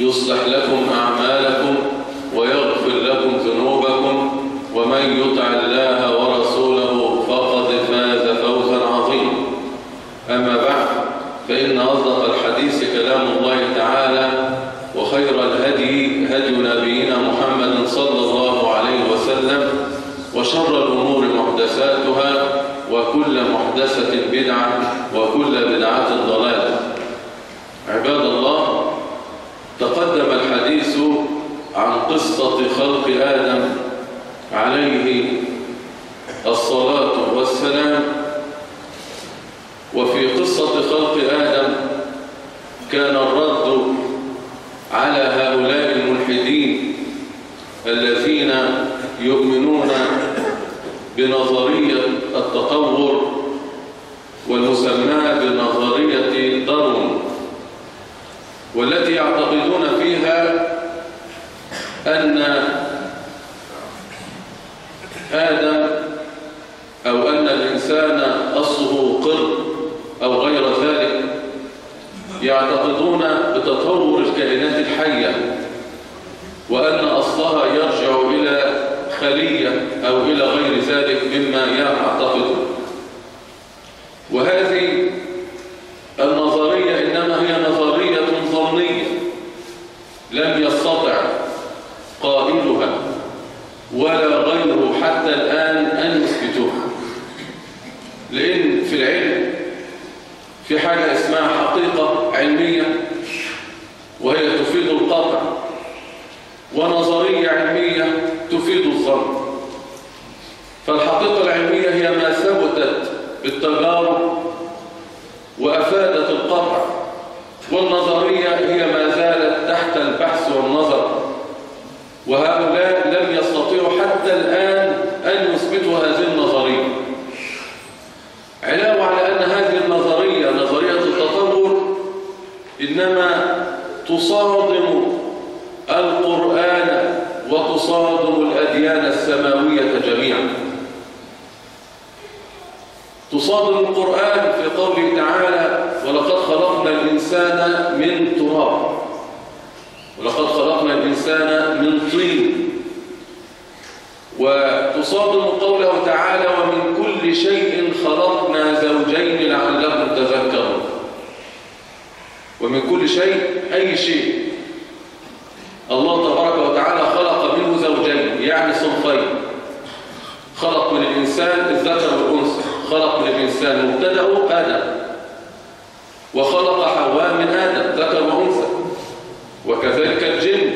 يصلح لكم أعمالكم ويغفر لكم ذنوبكم ومن يطع الله ورسوله فقد فاز فوزا عظيما. أما بعد فإن أصدق الحديث كلام الله تعالى وخير الهدي هدي نبينا محمد صلى الله عليه وسلم وشر الأمور محدثاتها وكل محدثة بدعة وكل بدعة ضلالة عباد الله تقدم الحديث عن قصة خلق آدم عليه الصلاة والسلام. وفي قصة خلق آدم كان الرد على هؤلاء الملحدين الذين يؤمنون بنظرية التطور والمسمى بنظرية دارون والتي يعتقدون فيها أن آدم أو أن الإنسان أصله قرد أو غير ذلك يعتقدون بتطور الكائنات الحية وأن أصلها يرجع إلى خلية أو إلى غير ذلك مما يعتقد وهذه النظرية إنما هي نظرية ظنية لم يستطع قائلها ولا غيره حتى الآن أن يثبتوها لأن في العلم في حاجة اسمها حقيقة علمية وهي تفيد القطع ونظرية علمية تفيد الظن فالحقيقة العلمية هي ما ثبتت بالتجارب وأفادت القطع والنظرية هي ما زالت تحت البحث والنظر وهؤلاء لم يستطيعوا حتى الآن أن يثبتوا هذه النظرية علاوة على أن هذه النظرية نظرية التطور إنما تصادم القرآن وتصادم الأديان السماوية جميعا تصادم القرآن في قوله تعالى ولقد خلقنا من تراب. ولقد خلقنا الإنسان من طين. وتصادم قوله تعالى ومن كل شيء خلقنا زوجين لعلكم تذكرون ومن كل شيء أي شيء الله تبارك وتعالى خلق منه زوجين يعني صنفين خلق من الإنسان الذكر والأنثى خلق من الإنسان مبتدأه آدم وخلق حواء من آدم ذكر وأنثى وكذلك الجن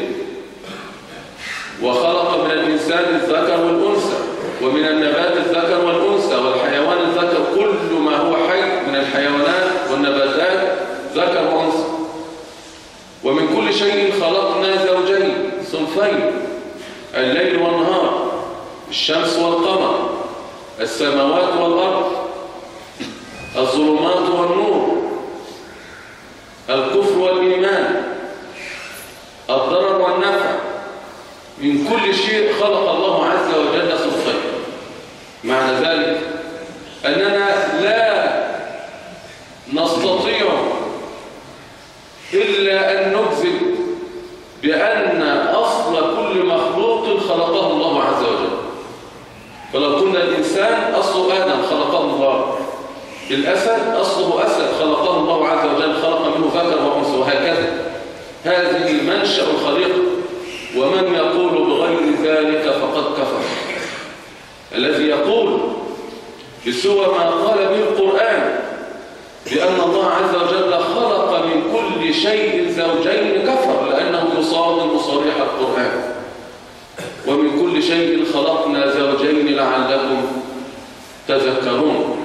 وخلق من الإنسان الذكر والأنثى ومن النبات الذكر والأنثى والحيوان الذكر كل ما هو حي من الحيوانات والنباتات ذكر وأنثى ومن كل شيء خلقنا زوجين صنفين الليل والنهار الشمس والقمر السماوات والأرض الظلمات والنور الكفر والإيمان الضرر والنفع من كل شيء خلق الله عز وجل صنفين معنى ذلك أننا لا نستطيع إلا أن نجزم بأن أصل كل مخلوق خلقه الله عز وجل فلو كنا الإنسان أصل آدم خلقه الله الأسد أصله أسد خلقه الله عز وجل خلق منه ذكر وأنثى وهكذا منشأ الخليقة ومن يقول بغير ذلك فقد كفر. الذي يقول بسوى ما قال به القرآن لأن الله عز وجل خلق من كل شيء زوجين كفر لأنه يصادم صريح القرآن. ومن كل شيء خلقنا زوجين لعلكم تذكرون.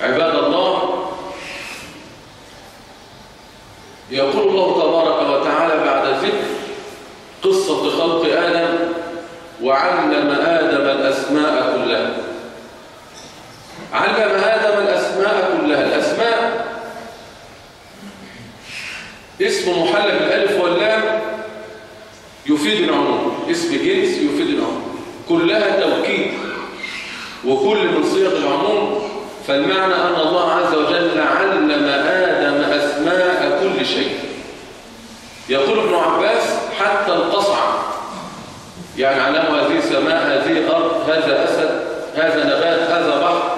عباد الله يقول الله تبارك وتعالى بعد ذكر وعلم آدم الأسماء كلها. علم آدم الأسماء كلها. الأسماء اسم محل بالألف واللام يفيد العموم. اسم جنس يفيد العموم. كلها توكيد. وكل من صيغ العموم فالمعنى أن الله عز وجل علم آدم أسماء كل شيء. يقول ابن عباس حتى القصعة يعني علم هذه سماء هذه أرض هذا أسد هذا نبات هذا بحر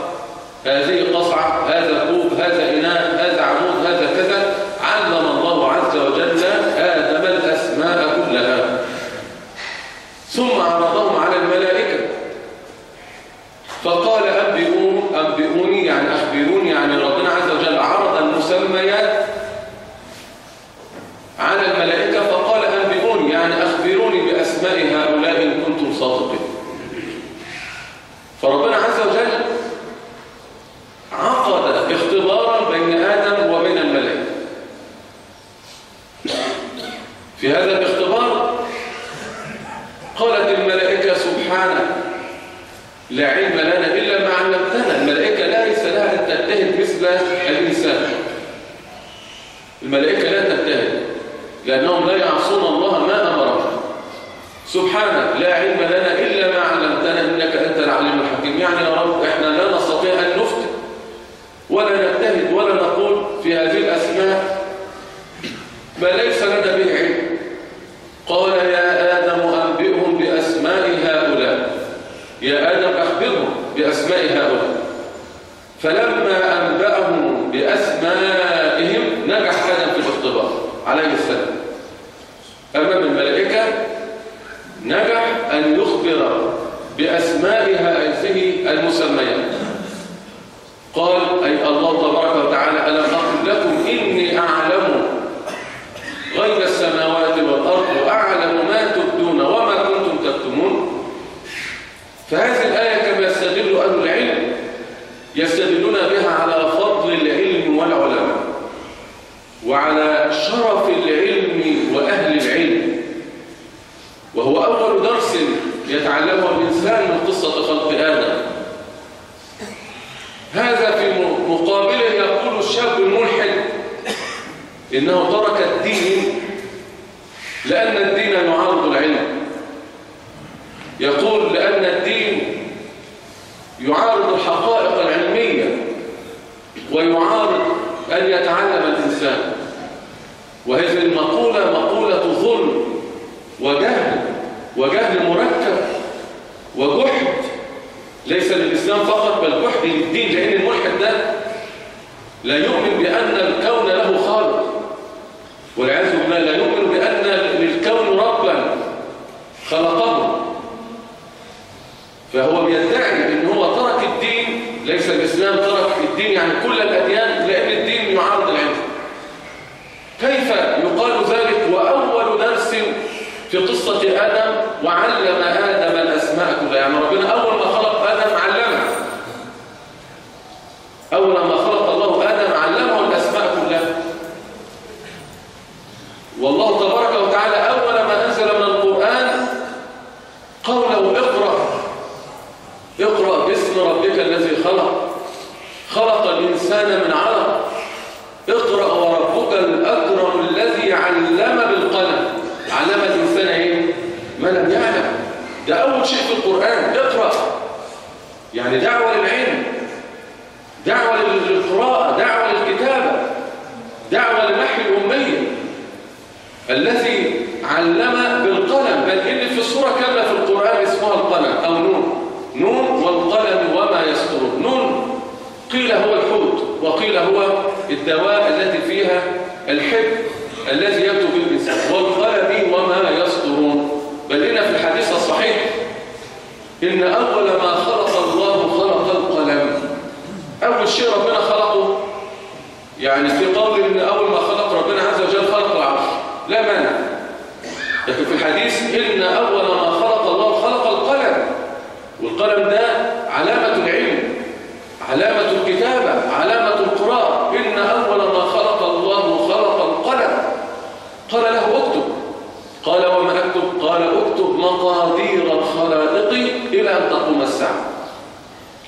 هذه قصعة هذا كوب هذا إناء هذا عمود هذا كذا علم الله عز وجل آدم الأسماء كلها ثم عرضهم على الملائكة فقال أنبئوني أنبئوني يعني أخبروني يعني ربنا عز وجل عرض المسميات على الملائكة فقال أنبئوني يعني أخبروني بأسماء هؤلاء إن كنتم صادقين فربنا عز وجل عقد اختبارا بين آدم وبين الملائكة في هذا الاختبار قالت الملائكة سبحانك لا علم لنا إلا ما علمتنا الملائكة ليس لها أن تجتهد مثل الإنسان الملائكة لا تجتهد لأنهم لا يعصون الله ما أمرهم سبحانك لا علم لنا إلا ما علمتنا إنك أنت العليم الحكيم يعني يا رب إحنا لا نستطيع أن نفتي ولا نجتهد ولا نقول في هذه الأسماء ما ليس لنا به علم قال يا آدم أنبئهم بأسماء هؤلاء يا آدم أخبرهم بأسماء هؤلاء فلما أنبأهم بأسمائهم نجح آدم في الاختبار عليه السلام أمام الملائكة نجح أن يخبر بأسماء هذه المسميات قال أي الله تبارك وتعالى ألم أقل لكم إني أعلم غيب السماوات والأرض وأعلم ما تبدون وما كنتم تكتمون فهذه الآية كما يستدل أهل العلم يستدلون بها على فضل العلم والعلماء وعلى شرف العلم وأهل العلم. وهو أول درس يتعلمه الإنسان من قصة خلق آدم. هذا في مقابله يقول الشاب الملحد إنه ترك الدين لأن الدين يعارض العلم. يقول لأن الدين يعارض الحقائق العلمية ويعارض أن يتعلم الإنسان وهذه المقولة مقولة ظلم وجهل وجهل مركب وجحد. ليس للإسلام فقط بل جحد للدين لأن الملحد ده لا يؤمن بأن الكون له خالق والعياذ بالله لا يؤمن بأن للكون ربا خلقه فهو بيدعي ان هو ترك الدين ليس الإسلام ترك الدين يعني كل الأديان لأن الدين يعارض العلم كيف يقال ذلك وأول درس في قصة آدم وعلم آدم الأسماء كلها. يعني ربنا أول ما خلق آدم علمه. أول ما خلق الله آدم علمه الأسماء كلها. والله تبارك وتعالى أول ما أنزل من القرآن قوله اقرأ. اقرأ باسم ربك الذي خلق. خلق الإنسان من علق. اقرأ وربك الأكرم الذي علم بالقلم علم الإنسان إيه؟ ما لم يعلم ده أول شيء في القرآن اقرأ يعني دعوة للعلم دعوة للقراءة دعوة للكتابة دعوة لنحو الأمية الذي علم بالقلم. بل إن في الصورة كاملة في القرآن اسمها القلم أو نون. نون والقلم وما يسطرون نون قيل هو الحوت وقيل هو الدواء التي فيها الحب الذي يكتب الإنسان والقلم وما يسطرون بل إن في الحديث الصحيح إن أول ما خلق أول شيء ربنا خلقه. يعني في قول إن أول ما خلق ربنا عز وجل خلق العرش. لا مانع. لكن في الحديث إن أول ما خلق الله خلق القلم. والقلم ده علامة العلم علامة الكتابة علامة القراءة إن أول ما خلق الله خلق القلم. قال له اكتب. قال وما أكتب؟ قال اكتب اكتب مقادير الخلائق إلى أن تقوم الساعة.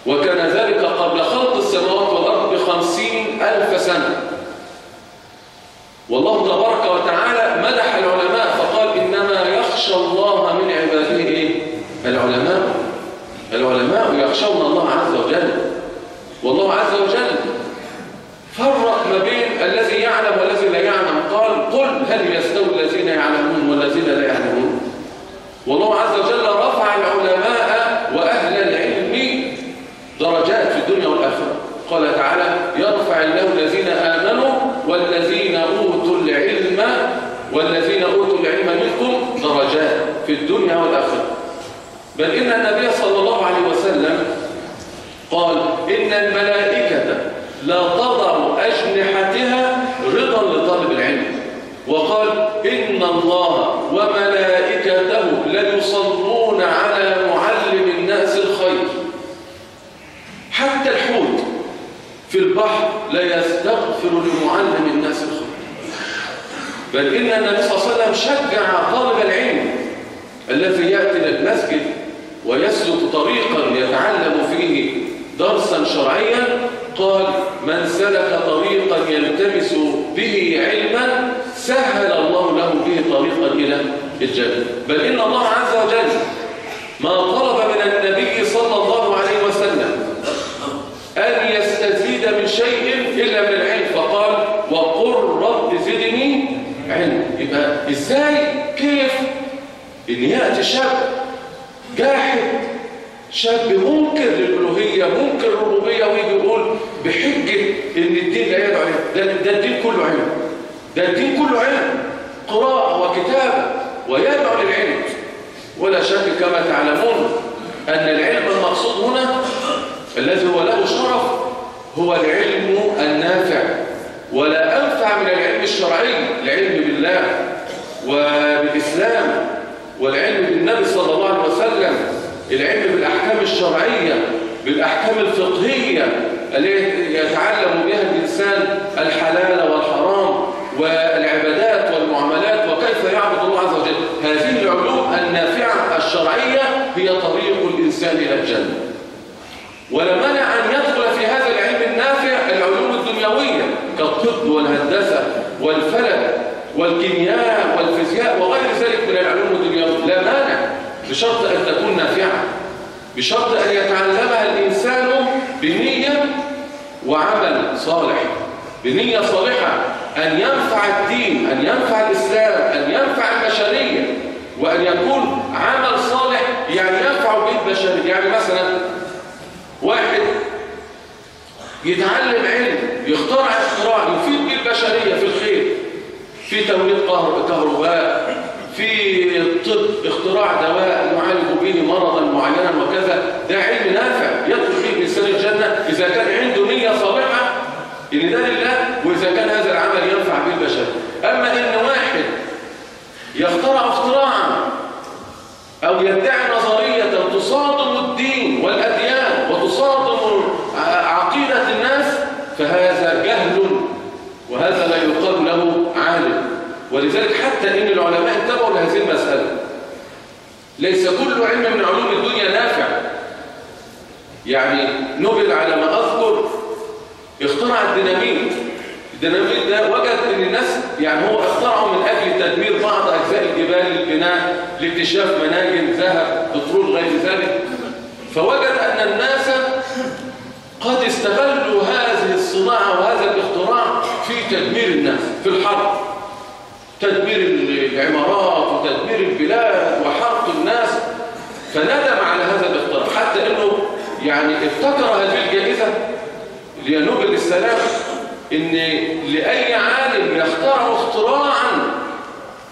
وكان ذلك قبل خلق السماوات والأرض بخمسين ألف سنة. والله تبارك وتعالى مدح العلماء فقال إنما يخشى الله من عباده إيه؟ العلماء. العلماء يخشون الله عز وجل. والله عز وجل فرق ما بين الذي يعلم والذي لا يعلم. قال قل هل يستوي الذين يعلمون والذين لا يعلمون؟ والله عز وجل رفع العلماء وأهل العلم درجات في الدنيا والآخرة. قال تعالى يرفع الله الذين آمنوا والذين أوتوا العلم والذين أوتوا العلم منكم درجات في الدنيا والآخرة. بل إن النبي صلى الله عليه وسلم قال إن الملائكة لا تضع أجنحتها رضا لطالب العلم. وقال إن الله وملائكته ليصلون على معلم الناس الخير حتى الحوت في البحر لا يستغفر لمعلم الناس الخير بل إن النبي صلى الله عليه وسلم شجع طالب العلم الذي يأتي للمسجد ويسلك طريقا يتعلم فيه درسا شرعيا قال من سلك طريقا يلتمس به علما سهل الله له به طريقا إلى الجنة. بل إن الله عز وجل ما طلب من النبي صلى الله عليه وسلم أن يستزيد من شيء إلا من العلم فقال وقل رب زدني علم يبقى إزاي؟ كيف؟ إن يأتي شاب جاحد. شاب منكر للألوهية منكر الربوبية ويجي يقول بحجة إن الدين لا يدعو ده, ده الدين كله علم. ده الدين كله علم. قراءة وكتابة ويدعو للعلم. ولا شك كما تعلمون أن العلم المقصود هنا الذي هو له شرف هو العلم النافع ولا أنفع من العلم الشرعي العلم بالله وبالإسلام والعلم بالنبي صلى الله عليه وسلم العلم بالأحكام الشرعية بالأحكام الفقهية التي يتعلم بها الإنسان الحلال والحرام والعبادات والمعاملات وكيف يعبد الله عز وجل. هذه العلوم النافعة الشرعية هي طريق الإنسان إلى الجنة. ولا مانع أن يدخل في هذا العلم النافع العلوم الدنيوية كالطب والهندسة والفلك والكيمياء والفيزياء وغير ذلك من العلوم الدنيوية. لا مانع بشرط أن تكون نافعة. بشرط أن يتعلمها الإنسان بنية وعمل صالح. بنية صالحة أن ينفع الدين أن ينفع الإسلام أن ينفع البشرية وأن يكون عمل صالح يعني ينفع به البشرية يعني مثلا واحد يتعلم علم يخترع اختراع يفيد به البشرية في الخير. في توليد كهرباء في الطب اختراع دواء يعالج به مرضا معينا وكذا. ده علم نافع يدخل به الإنسان الجنة إذا كان عنده نية صالحة ان ده لله وإذا كان هذا العمل ينفع به البشر أما إن واحد يخترع اختراعا أو يدعي نظريه تصادم الدين والاديان وتصادم عقيده الناس فهذا جهل وهذا لا يقال له عالم ولذلك حتى إن العلماء انتبهوا لهذه المسألة. ليس كل علم من علوم الدنيا نافع. يعني نوبل على ما أذكر. اخترع الديناميت الديناميت ده وجد إن الناس يعني هو اخترعه من أجل تدمير بعض أجزاء الجبال للبناء لاكتشاف مناجم ذهب بترول غير ذلك. فوجد أن الناس قد استغلوا هذه الصناعة وهذا الاختراع في تدمير تدمير العمارات وتدمير البلاد وحرق الناس. فندم على هذا الاختراع حتى إنه يعني افتكر هذه الجائزة اللي هي نوبل للسلام إن لأي عالم يخترع اختراعا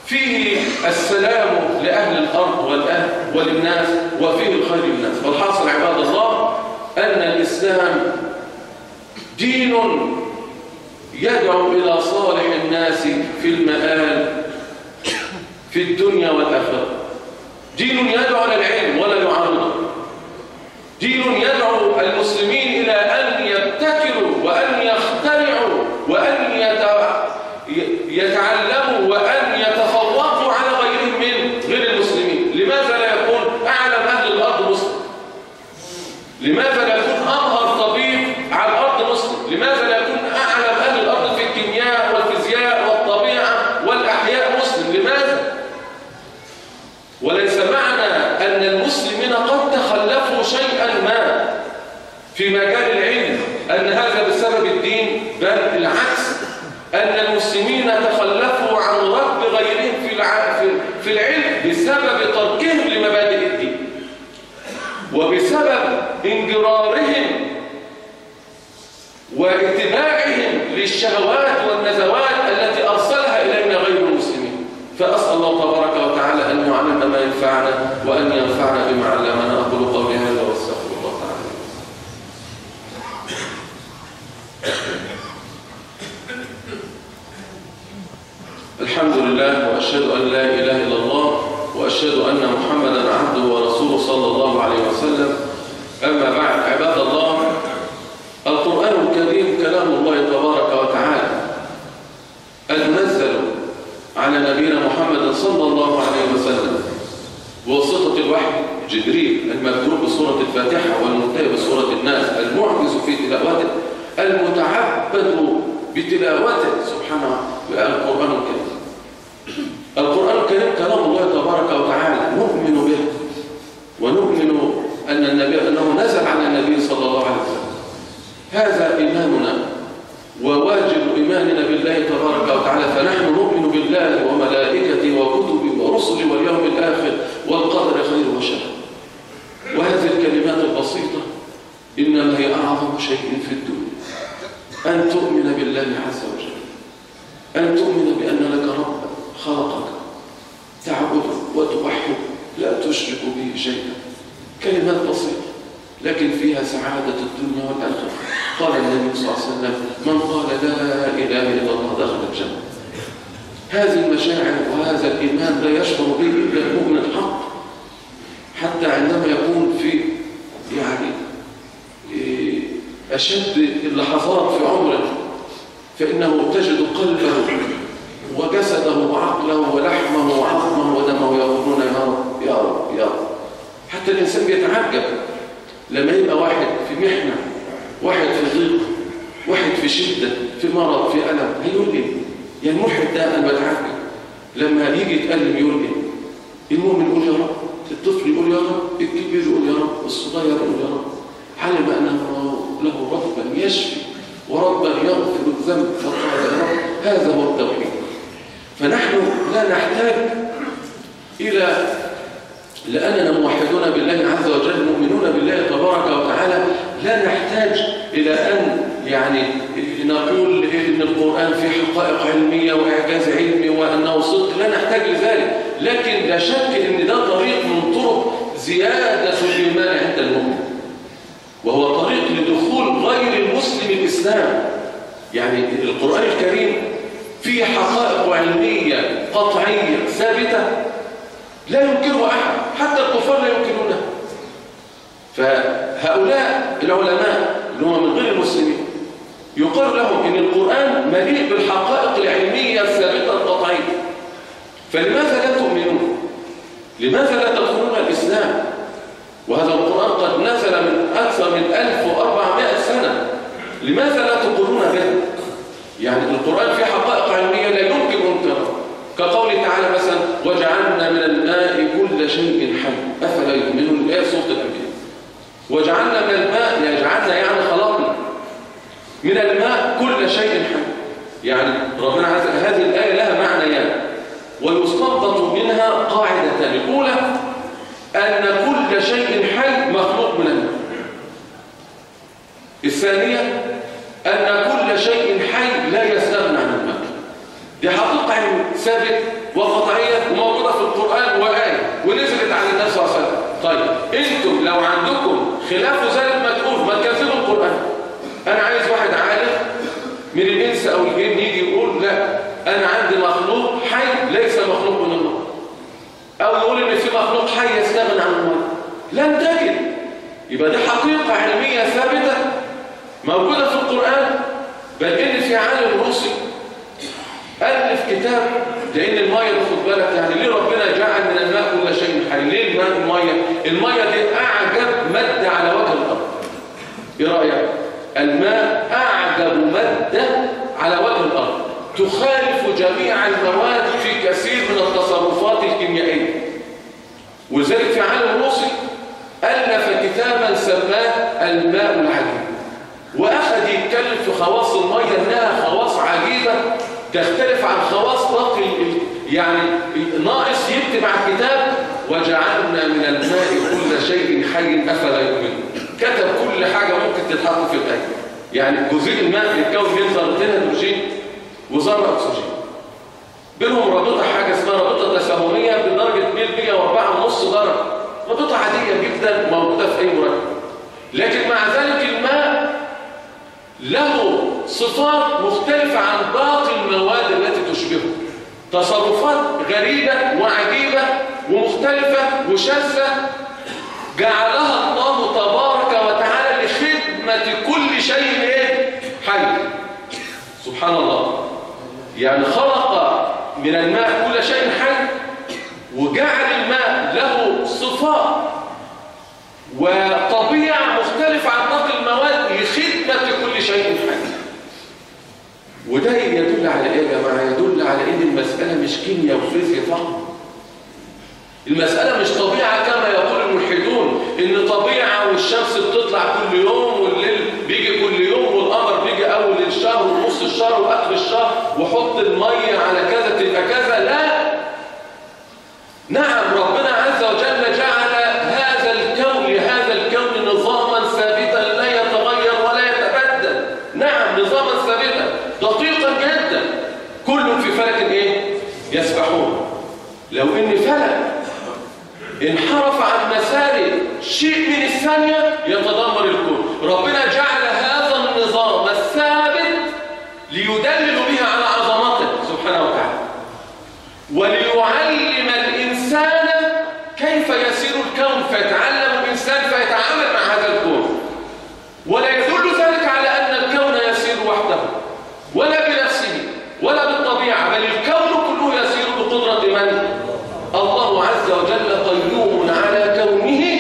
فيه السلام لأهل الأرض والأهل وللناس وفيه الخير للناس والحاصل عباد الله أن الإسلام دين يدعو إلى صالح الناس في المآل في الدنيا والآخرة. دين يدعو للعلم ولا يعارضه. دين يدعو المسلمين إلى أن يبتكروا وأن يخترعوا وأن يتعلموا وأن يتفوقوا على غيرهم من غير المسلمين لماذا؟ في مجال العلم أن هذا بسبب الدين بل العكس أن المسلمين تخلفوا عن رب غيرهم في في العلم بسبب تركهم لمبادئ الدين وبسبب انجرارهم واتباعهم للشهوات والنزوات التي أرسلها إلينا غير المسلمين فأسأل الله تبارك وتعالى ينفعنا وأن ينفعنا بما علمنا. أقول قولي هذا وأستغفر الله تعالى. الحمد لله وأشهد أن لا إله إلا الله وأشهد أن محمدا عبده ورسوله صلى الله عليه وسلم. أما بعد عباد الله القرآن الكريم كلام الله تبارك وتعالى. المنزل على نبينا محمد صلى الله عليه وسلم. بواسطة الوحي جبريل المبدوء بسورة الفاتحة والمنتهي بسورة الناس المعجز في تلاوته المتعبد بتلاوته. سبحانه القرآن الكريم. القرآن الكريم كلام الله تبارك وتعالى نؤمن به. ونؤمن أن النبي أنه نزل على النبي صلى الله عليه وسلم. هذا إيماننا وواجب إيماننا بالله تبارك وتعالى. فنحن نؤمن بالله وملائكته وكتبه ورسله واليوم الآخر والقدر خير وشر. وهذه الكلمات البسيطة إنما هي أعظم شيء في الدنيا. أن تؤمن بالله عز وجل. أن تؤمن بأن لك رب خلقك. تعبده وتوحده لا تشرك به شيئا. كلمات بسيطة لكن فيها سعادة الدنيا والآخرة. قال النبي صلى الله عليه وسلم من قال لا إله إلا الله دخل الجنة. هذه المشاعر وهذا الإيمان لا يشعر به إلا المؤمن الحق حتى عندما يكون في يعني أشد اللحظات في عمره فإنه تجد قلبه وجسده وعقله ولحمه وعظمه ودمه يقولون يا رب يا رب يا رب حتى الإنسان بيتعجب لما يبقى واحد في محنة واحد في ضيق واحد في شدة في مرض في ألم هيقول إيه؟ يعني المحب ده بتعجب لما يجي يتألم يقول إيه؟ المؤمن يقول يا رب الطفل يقول يا رب الكبير يقول يا رب الصغير يقول يا رب علم أنه له ربا يشفي وربا يغفر الذنب فقال يا رب هذا هو التوحيد فنحن لا نحتاج إلى لأننا موحدون بالله عز وجل مؤمنون بالله تبارك وتعالى لا نحتاج إلى أن يعني نقول إن القرآن فيه حقائق علمية وإعجاز علمي وأنه صدق لا نحتاج لذلك. لكن لا شك أن ده طريق من طرق زيادة الإيمان عند المؤمن. وهو طريق لدخول غير المسلم الإسلام. يعني القرآن الكريم فيه حقائق علمية قطعية ثابتة لا ينكرها أحد حتى الكفار لا ينكرونها فهؤلاء العلماء اللي هم من غير يقر لهم إن القرآن مليء بالحقائق العلمية الثابتة القطعية فلماذا لا تؤمنون؟ لماذا لا تدخلون الإسلام؟ وهذا القرآن قد نزل من أكثر من 1400 سنة لماذا لا تقولون به؟ يعني القرآن فيه حقائق علمية لا يمكن أن كقوله تعالى مثلا وجعلنا من الماء كل شيء حي أفلا يؤمنون الآية سورة الأنبياء وجعلنا من الماء يجعلنا يعني خلقنا من الماء كل شيء حي. يعني ربنا عز هذه الآية لها معنيان ويستنبط منها قاعدة الأولى أن كل شيء حي مخلوق من الماء. الثانية أن كل شيء حي لا يستغنى عن الماء. دي حقيقة علم ثابت وقطعية وموجودة في القرآن وآية ونزلت على النبي صلى الله عليه وسلم. طيب أنتم لو عندكم خلاف ذلك تقول ما تكذبوا القرآن. أنا عايز واحد عالم من الإنس أو الجن يجي يقول لا أنا عندي مخلوق حي ليس مخلوق من الله. أو يقول إن في مخلوق حي يستغنى عن الله. لن تجد. يبقى دي حقيقة علمية ثابتة موجودة في القرآن. بل إن في عالم روسي ألف كتاب لأن المية خد بالك يعني ليه ربنا جعل من الماء كل شيء حي؟ ليه الماء المية؟ المية دي أعجب مادة على وجه الأرض. إيه رأيك؟ الماء أعجب مادة على وجه الأرض. تخالف جميع المواد في كثير من التصرفات الكيميائية. وذلك في عالم روسي ألف كتابا سماه الماء العجيب. وأخذ يتكلم في خواص المية أنها خواص عجيبة تختلف عن خواص باقي يعني ناقص يكتب على الكتاب وجعلنا من الماء كل شيء حي أفلا يؤمنون. كتب كل حاجة ممكن تتحط في الآية. يعني جزيء الماء بيتكون من ذرتين هيدروجين وذرة أكسجين بينهم رابطة حاجة اسمها رابطة تساهمية بدرجة 104.5 درجة. رابطة عادية جدا موجودة في أي مركب. لكن مع ذلك الماء له صفات مختلفة عن باقي المواد التي تشبهه. تصرفات غريبة وعجيبة ومختلفة وشاذة جعلها الله تبارك وتعالى لخدمة كل شيء إيه حي سبحان الله. يعني خلق من الماء كل شيء حي وجعل الماء له صفات وطبيعة مختلفة عن باقي المواد لخدمة كل شيء حي. وده يدل على إيه يا جماعة؟ يدل على إن المسألة مش كيمياء وفيزياء فقط. المسألة مش طبيعة كما يقول الملحدون إن طبيعة والشمس بتطلع كل يوم والليل بيجي كل يوم والقمر بيجي اول الشهر ونص الشهر واخر وحط المية على كذا تبقى كذا. لا. نعم ربنا عز وجل جعل هذا الكون لهذا الكون نظاما ثابتا لا يتغير ولا يتبدل. نعم نظاما ثابتا دقيقا جدا. كل في فلك إيه؟ يسبحون. لو إن فلك انحرف عن مسار شيء من الثانية يتدمر الكون. ربنا جعل هذا النظام الثابت ليدلل به على عظمته سبحانه وتعالى وليعلم الإنسان كيف يسير الكون فيتعلم الإنسان فيتعامل مع هذا الكون ولا يدل ذلك على أن الكون يسير وحده ولا بنفسه ولا بالطبيعة بل الكون كله يسير بقدرة من؟ الله عز وجل قيوم على كونه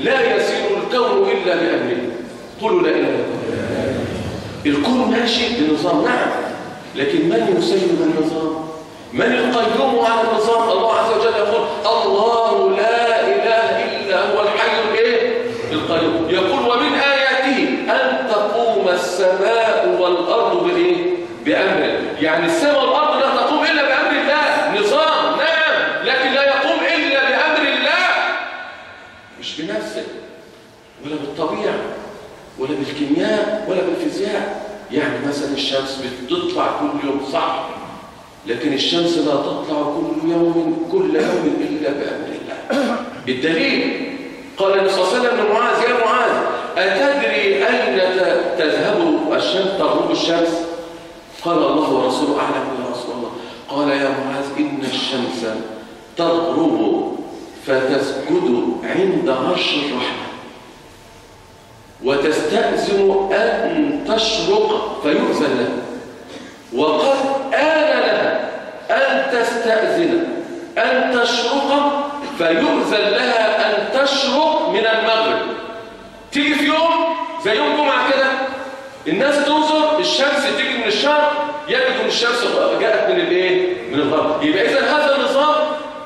لا يسير الكون إلا بأمره قولوا لا إله إلا الكون ماشي بنظام نعم لكن من يسير النظام؟ من القيوم على النظام؟ الله عز وجل يقول الله لا إله إلا هو الحي الإيه؟ القيوم يقول ومن آياته أن تقوم السماء والأرض بإيه؟ بأمره يعني السماء والأرض لا تقوم إلا بأمر الله. نظام نعم لكن لا يقوم إلا بأمر الله. مش بنفسه ولا بالطبيعة ولا بالكيمياء ولا بالفيزياء. يعني مثلا الشمس بتطلع كل يوم صح. لكن الشمس لا تطلع كل يوم كل يوم إلا بأمر الله. بالدليل قال النبي صلى الله عليه وسلم لمعاذ يا معاذ أتدري أين تذهب الشمس تغرب الشمس؟ قال الله ورسوله أعلم يا رسول الله. قال يا معاذ إن الشمس تغرب فتسجد عند عرش الرحمة وتستأذن أن تشرق فيؤذن لها وقد آن لها أن تستأذن. أن تشرق فيؤذن لها أن تشرق من المغرب تيجي في يوم زي يوم جمعة كده الناس تنظر الشمس تيجي من الشرق يجد ان الشمس جاءت من الإيه؟ من الغرب. يبقى اذا هذا النظام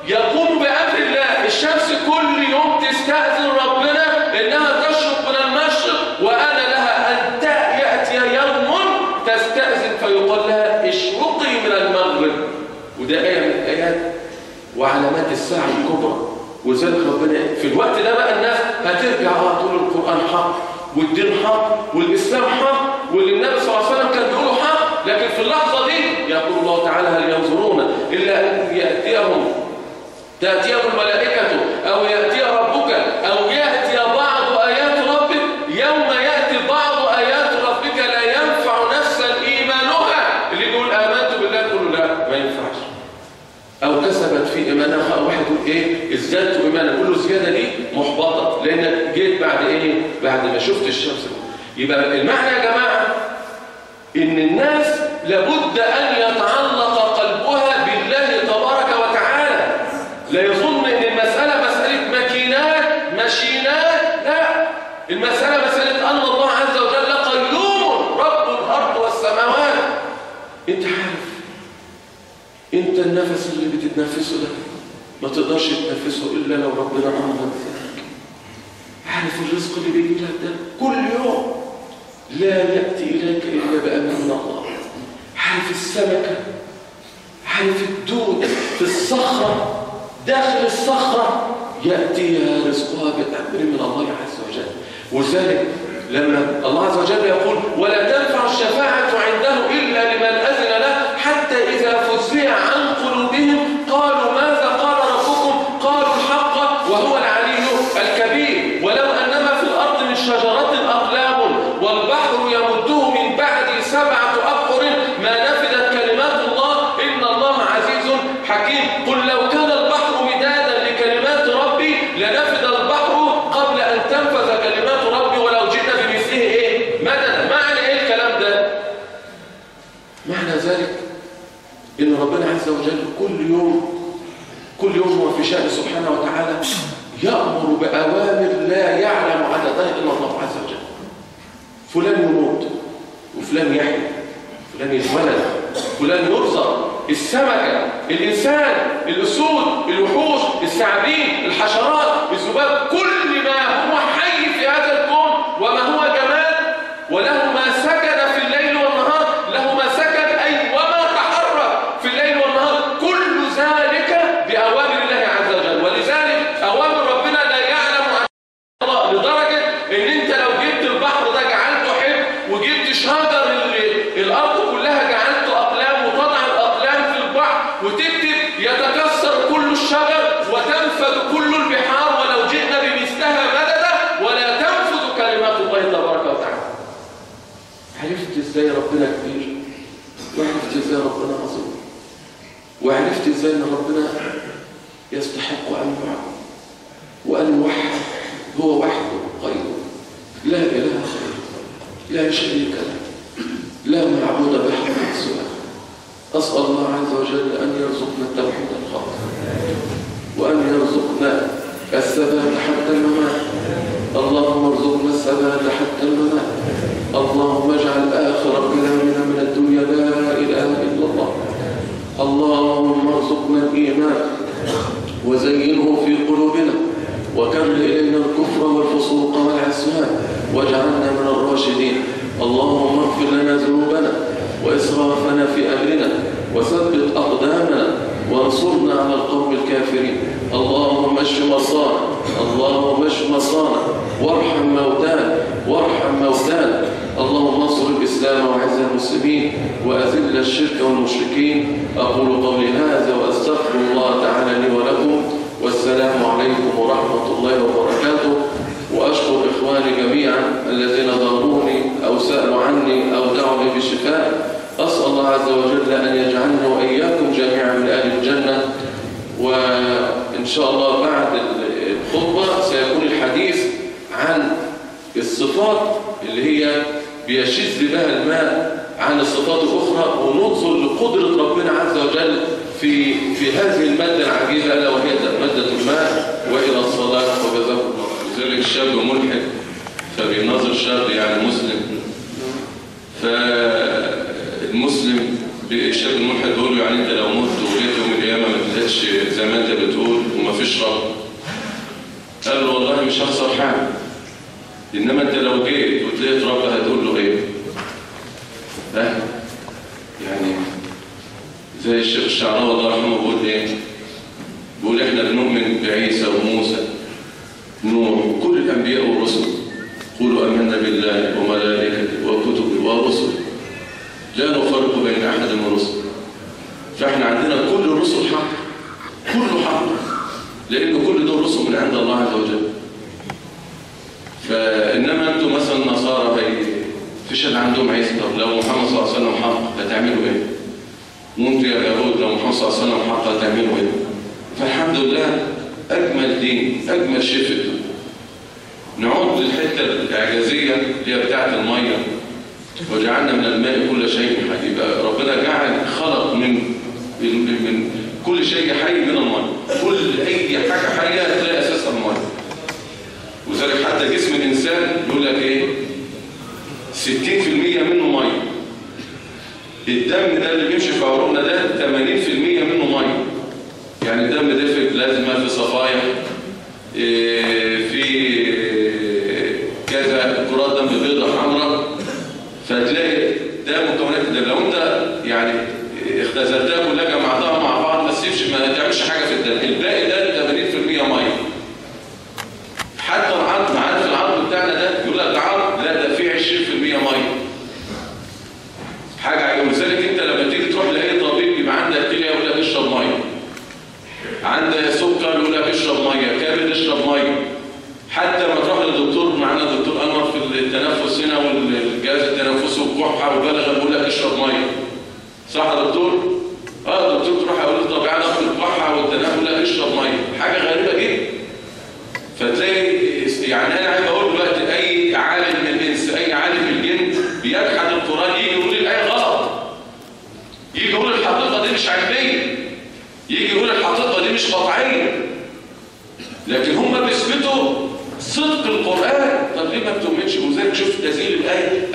يقوم بأمر الله. الشمس كل يوم تستأذن ربنا إنها تشرق من المشرق وأنا لها أن يأتي يوم تستأذن فيقال لها اشرقي من المغرب. وده آية من الآيات. وعلامات الساعة الكبرى. وذلك ربنا في الوقت ده بقى الناس هترجع آه تقول القرآن حق والدين حق والإسلام حق واللي النبي صلى الله عليه وسلم كان بيقوله لكن في اللحظة دي يقول الله تعالى هل ينظرون إلا أن يأتيهم تأتيهم الملائكة أو يأتي ربك أو يأتي بعض آيات ربك يوم يأتي بعض آيات ربك لا ينفع نفسا إيمانها اللي يقول آمنت بالله تقول لا ما ينفعش. أو كسبت في إيمانها أو واحد يقول إيه ازددت إيمانا كل الزيادة دي محبطة لأنك جيت بعد إيه؟ بعد ما شفت الشمس. يبقى المعنى يا جماعة إن الناس لابد أن يتعلق قلبها بالله تبارك وتعالى. لا يظن إن المسألة مسألة ماكينات ماشينات لا. المسألة مسألة أن الله عز وجل قيوم رب الأرض والسماوات. أنت عارف أنت النفس اللي بتتنفسه ده ما تقدرش تنفسه إلا لو ربنا أمرك. عارف الرزق اللي بيجي لك ده؟ كل يوم. لا يأتي إليك إلا بأمر من الله عارف السمكة عارف الدود في الصخرة داخل الصخرة. يأتيها رزقها بأمر من الله عز وجل. وذلك لما الله عز وجل يقول ولا تنفع الشفاعة عنده إلا لمن أذن له حتى إذا فزع عن قلوبهم قالوا ماذا قال ربكم قالوا الحق وهو العلي الكبير ولو أنما في الأرض من شجرة أقلام والبحر يمده من بعد سبعة أبحر ما نفدت كلمات الله إن الله عزيز حكيم قل لو كان البحر مدادا لكلمات ربي لنفد البحر قبل أن تنفذ كلمات ربي ولو جئنا بمثله إيه مددا معنى إيه الكلام ده معنى ذلك إن ربنا عز وجل كل يوم كل يوم هو في شأن سبحانه وتعالى يأمر بأوامر لا يعلم عددها إلا الله عز وجل. فلان يموت وفلان يحيى فلان يتولد فلان يرزق السمكة الإنسان الأسود الوحوش الثعابين الحشرات الذباب كل ما هو حي في هذا الكون وما هو جمال وله ما سكن في الليل والنهار له ما سكن أي وما تحرك في الليل والنهار كل ذلك بأوامر الله عز وجل ولذلك أوامر ربنا لا يعلم عن الله لدرجة ان انت لو جبت البحر ده جعلته حب وجبت شجر ال- الأرض كلها جعلته اقلام وتضع الاقلام في البحر وتكتب يتكسر كل الشجر وتنفذ كل البحار ولو جئنا بمثلها مددا ولا تنفذ كلمات الله تبارك وتعالى عرفت إزاي ربنا كبير وعرفت إزاي ربنا عظيم وعرفت إزاي ان ربنا يستحق ان يعبد وأن يوحد هو وحده غيره لا إله غيره لا شريك له لا معبود بحق سواه أسأل الله عز وجل أن يرزقنا التوحيد الخاطئ وأن يرزقنا الثبات حتى الممات اللهم ارزقنا الثبات حتى الممات اللهم اجعل آخر كلامنا من الدنيا لا إله إلا الله اللهم ارزقنا الإيمان وزينه في قلوبنا وكمل إلينا الكفر والفسوق والعصيان واجعلنا من الراشدين اللهم اغفر لنا ذنوبنا وإسرافنا في أمرنا وثبت أقدامنا وانصرنا على القوم الكافرين اللهم اشف مصانا اللهم اشف مصانا وارحم موتانا وارحم موتانا اللهم انصر الإسلام وعز المسلمين وأذل الشرك والمشركين. أقول قولي هذا وأستغفر الله تعالى لي ولكم. والسلام عليكم ورحمة الله وبركاته. وأشكر إخواني جميعا الذين ضروني أو سألوا عني أو دعوني بالشفاء أسأل الله عز وجل أن يجعلنا وإياكم جميعا من أهل الجنة. وإن شاء الله بعد الخطبة سيكون الحديث عن الصفات اللي هي بيشذ بها الماء عن الصفات الأخرى وننظر لقدرة ربنا عز وجل في في هذه المادة العجيبة ألا وهي مادة الماء وإلى الصلاة وجزاكم الله لذلك الشاب ملحد فبيناظر شاب يعني مسلم. فالمسلم الشاب الملحد بيقول له يعني أنت لو مت وجيت يوم القيامة ما تلاقيش زي ما أنت بتقول ومفيش رب. قال له والله مش هخسر حاجة. إنما أنت لو جيت وتلاقيت رب هتقول له إيه؟ ها؟ يعني زي الشيخ الشعراوي الله يرحمه بيقول إيه؟ بيقول إحنا بنؤمن بعيسى وموسى نوح كل الأنبياء والرسل قولوا آمنا بالله وملائكته وكتبه ورسله لا نفرق بين أحد من الرسل فإحنا عندنا كل الرسل حق كله حق لأن كل دول رسل من عند الله عز وجل فإنما أنتم مثلا النصارى هي فيش اللي عندهم عيسى. طب لو محمد صلى الله عليه وسلم حق هتعملوا إيه؟ وانتوا يا يهود لو محمد صلى الله عليه وسلم حق هتعملوا إيه؟ فالحمد لله أجمل دين أجمل شيء في الدنيا نعود للحتة الإعجازية اللي هي بتاعة المية. وجعلنا من الماء كل شيء حي. يبقى ربنا جعل خلق من من كل شيء حي من المية. كل أي حاجة حية هتلاقي أساسها المية. ذلك حتى جسم الإنسان يقول لك إيه؟ 60% منه مية. الدم ده اللي بيمشي في عروقنا ده 80% منه مية. يعني الدم ده في بلازما في صفايح إيه في إيه، كذا كرات دم بيضة حمراء. فتلاقي ده مكونات الدم. لو أنت يعني اختزلتها كلها جمعتها مع بعض ما تسيبش ما تعملش حاجة في الدم. الباقي ده بيشرب مية حاجة غريبة جدا. فتلاقي يعني أنا عايز أقول دلوقتي أي عالم من الإنس أي عالم من الجن بيجحد القران يجي يقول الآية غلط. يجي يقول الحقيقة دي مش علمية. يجي يقول الحقيقة دي مش قطعيه لكن هم بيثبتوا صدق القرآن. طب ليه ما بتؤمنش وزي ما شفت تزيل الآية.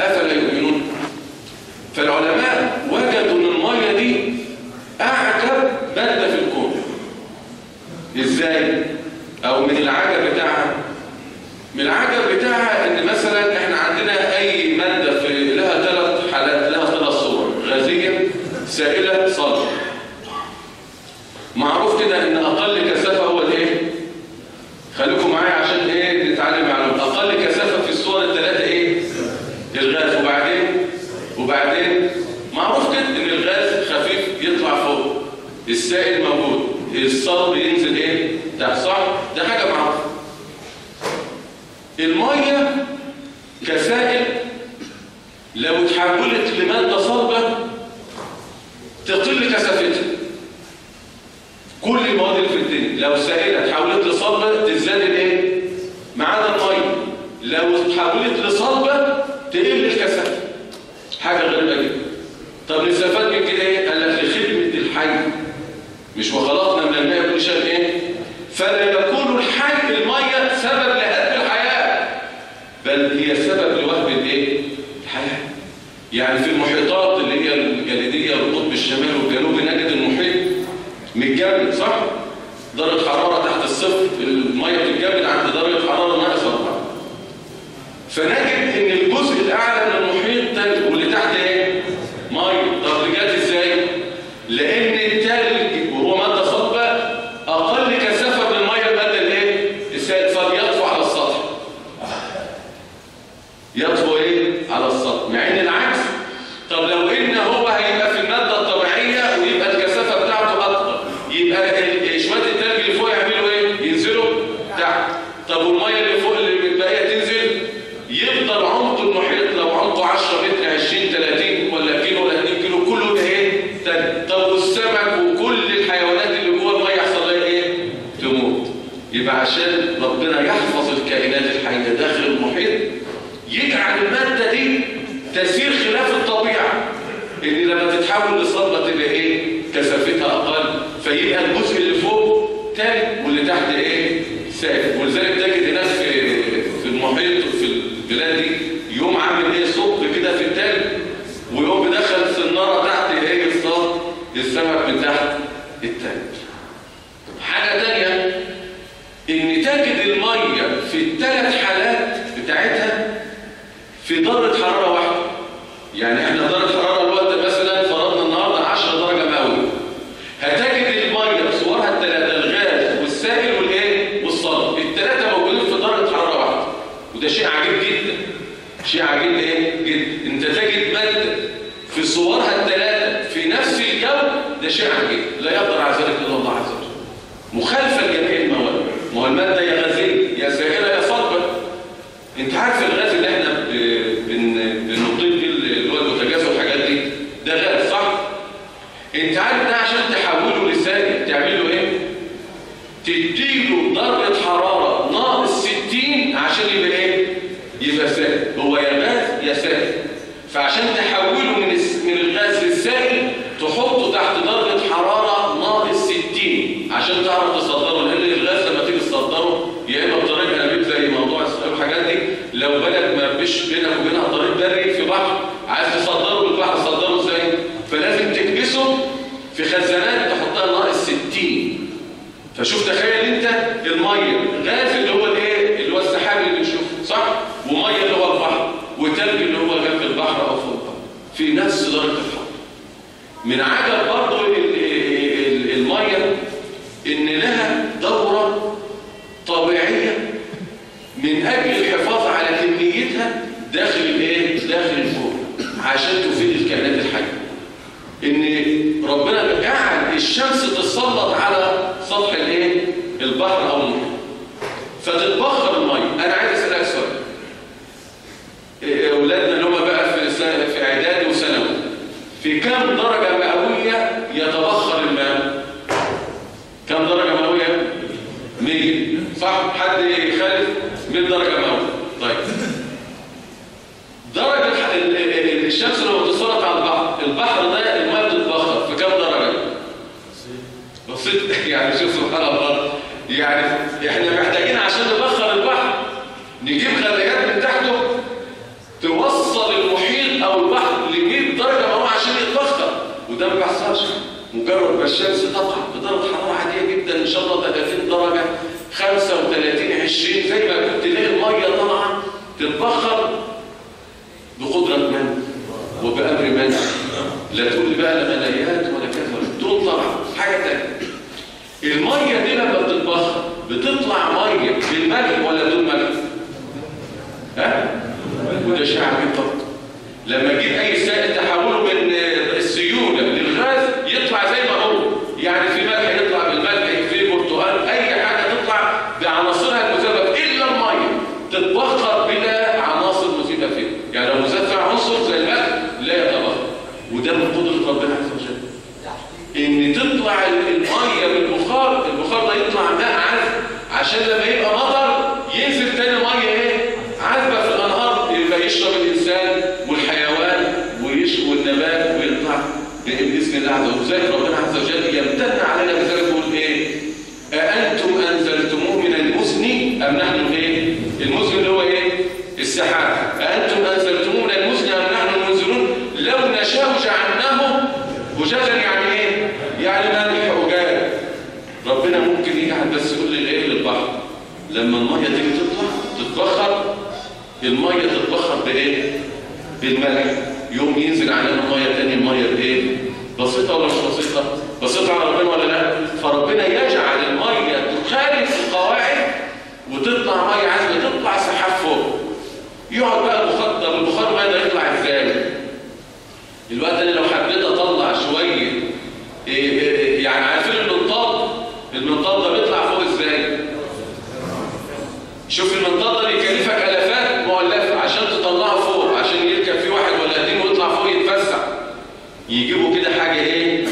مش وخلقنا من الماء كل شيء إيه. فلا يكون الحي المية سبب لهدم الحياة بل هي سبب لوهب الإيه؟ الحياة. يعني في المحيطات اللي هي الجليدية والقطب الشمالي والجنوبي نجد المحيط متجمد صح؟ درجة حرارة تحت الصفر المية بتتجمد عند درجة حرارة ناقص أربعة. فنجد إن الجزء الأعلى من من تحت حاجة تانية إن تجد المية في الثلاث حالات Deixa eu من عجب برضه المية إن لها دورة طبيعية من أجل ما الشمس تطلع بدرجه حراره عاديه جدا إن شاء الله 30 درجة 35 20 زي ما كنت تلاقي المية طالعة تتبخر بقدرة من؟ وبأمر من؟ لا تقول لي بقى لا ملايات ولا كذا ولا طبعا حاجة ثانية المية دي لما بتتبخر بتطلع مية بالملح ولا بدون ملح ها؟ وده شيء عجيب برضه لما أجيب اي سائل تحوله من السيوله للغاز يطلع زي ما هو يعني في ملح يطلع بالملح في برتقال اي حاجة تطلع بعناصرها المذابه الا الميه تتبخر بلا عناصر مذيبه فيها يعني لو مذاب فيها عنصر زي الملح لا يتبخر وده من قدره ربنا عز وجل ان تطلع الميه بالبخار البخار ده يطلع ماء عذب عشان لما يبقى مطر ينزل تاني ميه إيه عذبه في الانهار يبقى يشرب الانسان والحيوان ويش والنبات ويطلع باذن الله عز وجل ذلك ربنا عز وجل يمتن علينا بذلك يقول إيه أأنتم أنزلتموه من المزن أم نحن إيه المزن اللي هو إيه السحاب أأنتم أنزلتموه من المزن أم نحن المنزلون لو نشاء جعلناه وجاجا يعني إيه يعني ملح وجاج ربنا ممكن يجعل بس يقول لي إيه للبحر لما الميه تيجي تطلع تتبخر الميه تتبخر بإيه؟ بالملح يوم ينزل علينا ميه تاني الميه بايه بسيطه ولا مش بسيطه بسيطه على ربنا ولا لا فربنا يجعل الميه تخالف القواعد وتطلع ميه عذبه تطلع سحاب فوق يقعد بقى البخار ده البخار بقى ده يطلع إزاي الوقت أنا لو حبيت اطلع شوية إيه إيه يعني عارفين المنطاد المنطاد ده بيطلع فوق إزاي شوف المنطاد ده بيكلفك الافات مؤلفه عشان تطلعه فوق عشان يركب فيه واحد ولا اتنين ويطلع فوق يتفسح يجيبوا كده حاجة إيه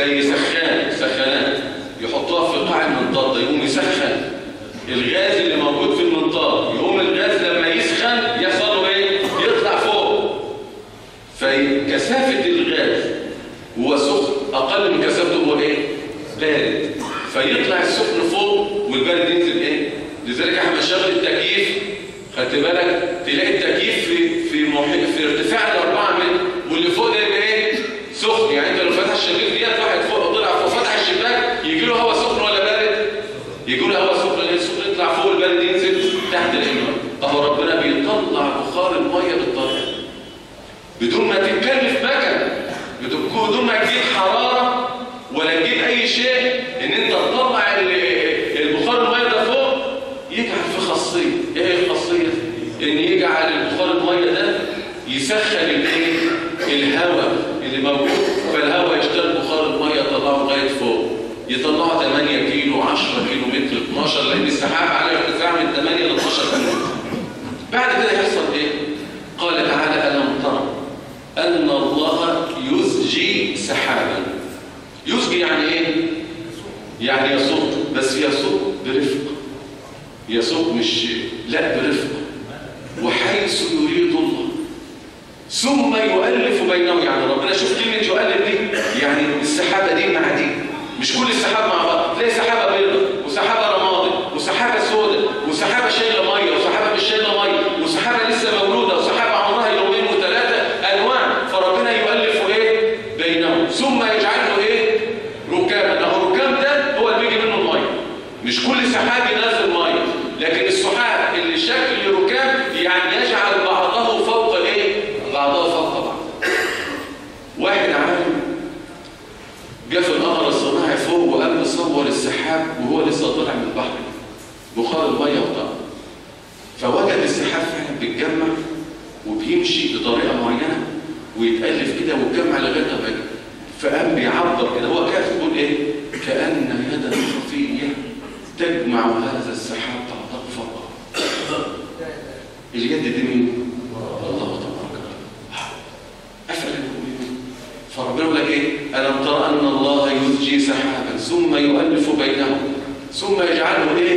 زي سخان سخانات. يحطوها في قاع المنطاد ده يقوم يسخن. الغاز اللي موجود في المنطاد يقوم الغاز لما يسخن يحصل له إيه؟ يطلع فوق. فكثافة الغاز هو سخن أقل من كثافته هو إيه؟ بارد. فيطلع السخن فوق والبارد ينزل إيه؟ لذلك إحنا بنشغل التكييف. خدت بالك؟ تلاقي التكييف في في في ارتفاع ال 4 متر واللي فوق ده إيه؟ سخن. يعني الشباك ديت واحد فوق طلع فوق فتح الشباك يجي له هواء سخن ولا بارد؟ يجي له هواء سخن السخن يطلع فوق البارد ينزل تحت الانهار أهو ربنا بيطلع بخار المية بالطريقة. بدون ما تتكلف مكن بدون ما تجيب حرارة ولا تجيب أي شيء إن أنت تطلع ال- البخار المية ده فوق يجعل في خاصية إيه الخاصية؟ إن يجعل البخار المية ده يسخن الإيه؟ الهواء اللي موجود فالهواء يشتغل بخار المية لغاية فوق يطلعه 8 كيلو 10 كيلو متر 12 لأن السحاب على ارتفاع من 8 ل 12 كيلو. بعد كده يحصل إيه؟ قال تعالى ألم ترى أن الله يزجي سحابا يزجي يعني إيه؟ يعني يصب بس يصب برفق يصب مش لا برفق ثم يؤلف بينهم يعني ربنا شوف كلمة يؤلف دي يعني السحابة دي مع دي. مش كل السحاب مع بعض تلاقي سحابة بيضاء وسحابة رمادي وسحابة سوداء وسحابة شايلة مية وسحابة مش شايلة مية وسحابة لسه مولودة وسحابة عمرها يومين وثلاثة أنواع فربنا يؤلف إيه؟ بينهم. ثم يجعله إيه؟ ركاما. أهو الركام ده هو اللي بيجي منه المية. مش كل سحاب ينزل ويتألف كده ويتجمع لغاية ما فقام بيعبر كده. هو كاتب يقول إيه؟ كأن يدا خفية تجمع هذا السحاب تعطق فقط اليد دي مين؟ الله تبارك وتعالى. أفعل فربنا يقول لك إيه؟ ألم ترى أن الله يزجي سحابا ثم يؤلف بينهم ثم يجعله إيه؟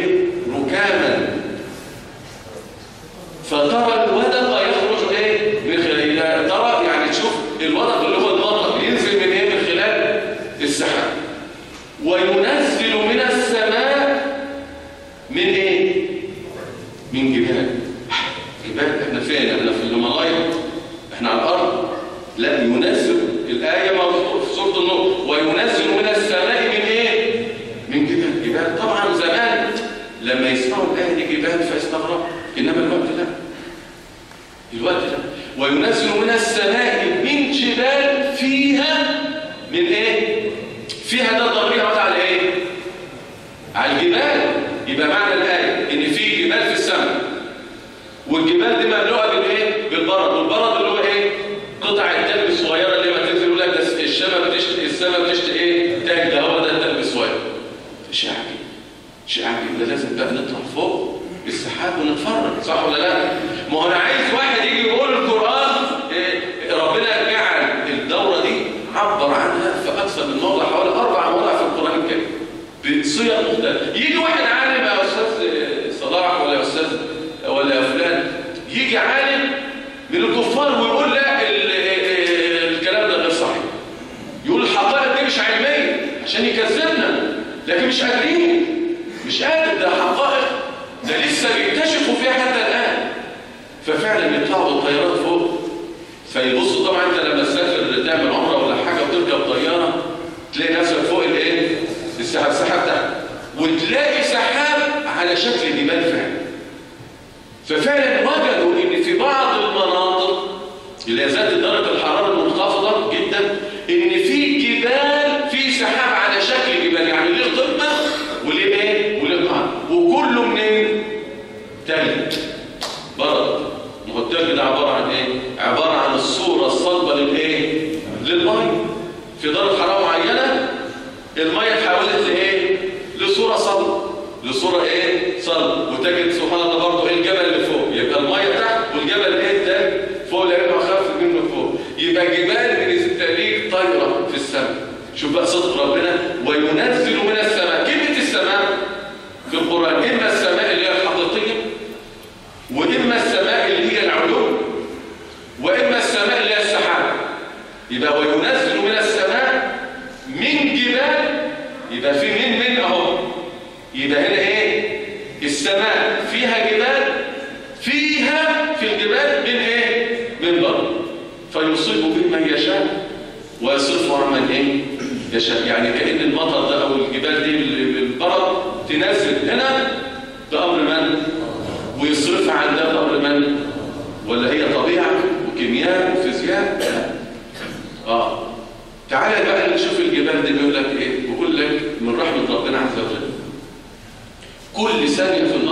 فين؟ يعني إحنا في الهيمالايا إحنا على الأرض لا ينزل الآية موجوده في سوره النور. وينزل من السماء من إيه؟ من جبال. جبال. طبعا زمان لما يسمعوا الآية دي جبال فيستغربوا. إنما الوقت لا الوقت لا وينزل من السماء من جبال فيها من إيه؟ فيها ده يجي واحد عالم يا أستاذ صلاح ولا يا أستاذ ولا يا فلان يجي عالم من الكفار ويقول لا الكلام ده غير صحيح. يقول الحقائق دي مش علمية عشان يكذبنا لكن مش قادرين. مش قادر ده حقائق ده لسه بيكتشفوا فيها حتى الآن. ففعلا بيطلعوا الطيران ففعلا وجدوا إن في بعض المناطق اللي زادت درجة الحرارة منخفضه جدا إن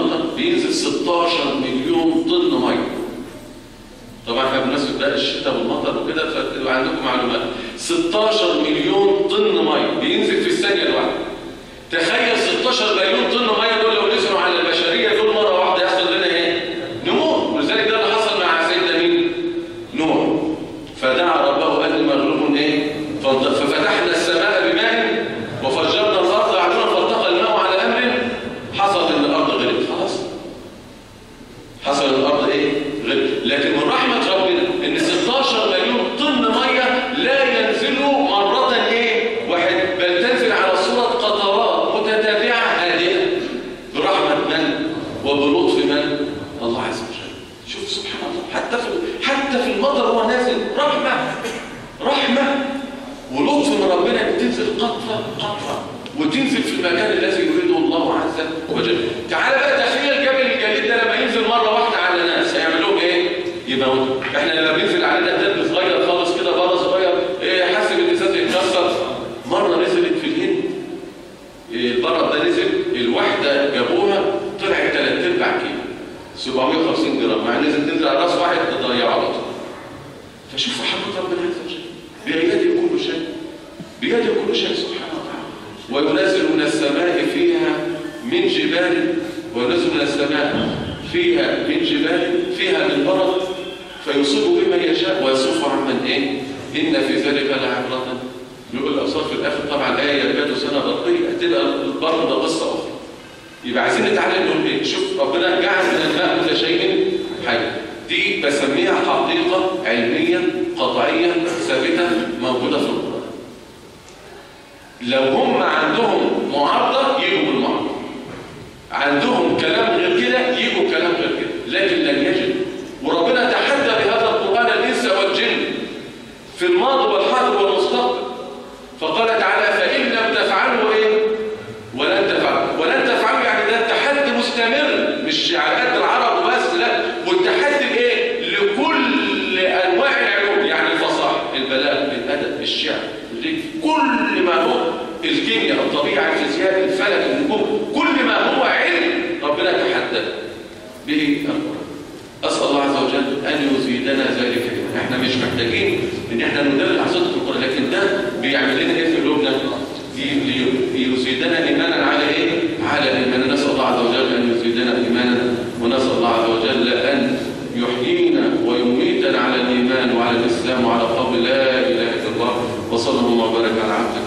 المناطق بينزل 16 مليون طن مية. طبعا إحنا بنسبة بقى الشتاء والمطر وكده فتبقى عندكم معلومات 16 مليون طن مية بينزل في الثانية الواحده. تخيل 16 مليون طن مية دول لو نزلوا على البشرية من جبال ونزل من السماء فيها من جبال فيها من برد فيصيب بما يشاء ويصف عمن إيه؟ إن في ذلك لعبرة. يقول الأبصار في الآخر طبعا الايه يكاد سنة برقيه هتبقى البرد قصة أخرى. يبقى عايزين نتعلم نقول إيه؟ شوف ربنا جعل من الماء كل شيء حي. دي بسميها حقيقة علمية قطعية ثابتة موجودة في القرآن. لو هم عندهم معارضه يجوا عندهم كلام غير كده يجوا كلام غير كده. لكن لن يجد وربنا تحدى بهذا القرآن الإنس والجن. في الماضي والحاضر والمستقبل فقال تعالى فإن لم تفعلوا إيه ولن تفعلوا ولن تفعلوا يعني ده تحدي مستمر مش على قد العرب وبس لا والتحدي إيه لكل أنواع العلوم يعني الفصاحة البلاغ الأدب الشعر الريف كل ما هو الكيمياء الطبيعة الفيزياء الفلك النجوم كل ما هو علم ربنا تحدى به القرآن أسأل الله عز وجل يزيدنا ذلك. إحنا مش محتاجين ان إحنا ندلل على صدق القرآن لكن ده بيعمل لنا إيه في قلوبنا؟ لي- لي- ليزيدنا إيمانا على إيه؟ على ايماننا نسأل الله عز وجل أن يزيدنا إيمانا ونسأل الله عز وجل أن يحيينا ويميتنا على الإيمان وعلى الإسلام وعلى قول لا إله إلا الله. وصلى الله وبارك على عبدك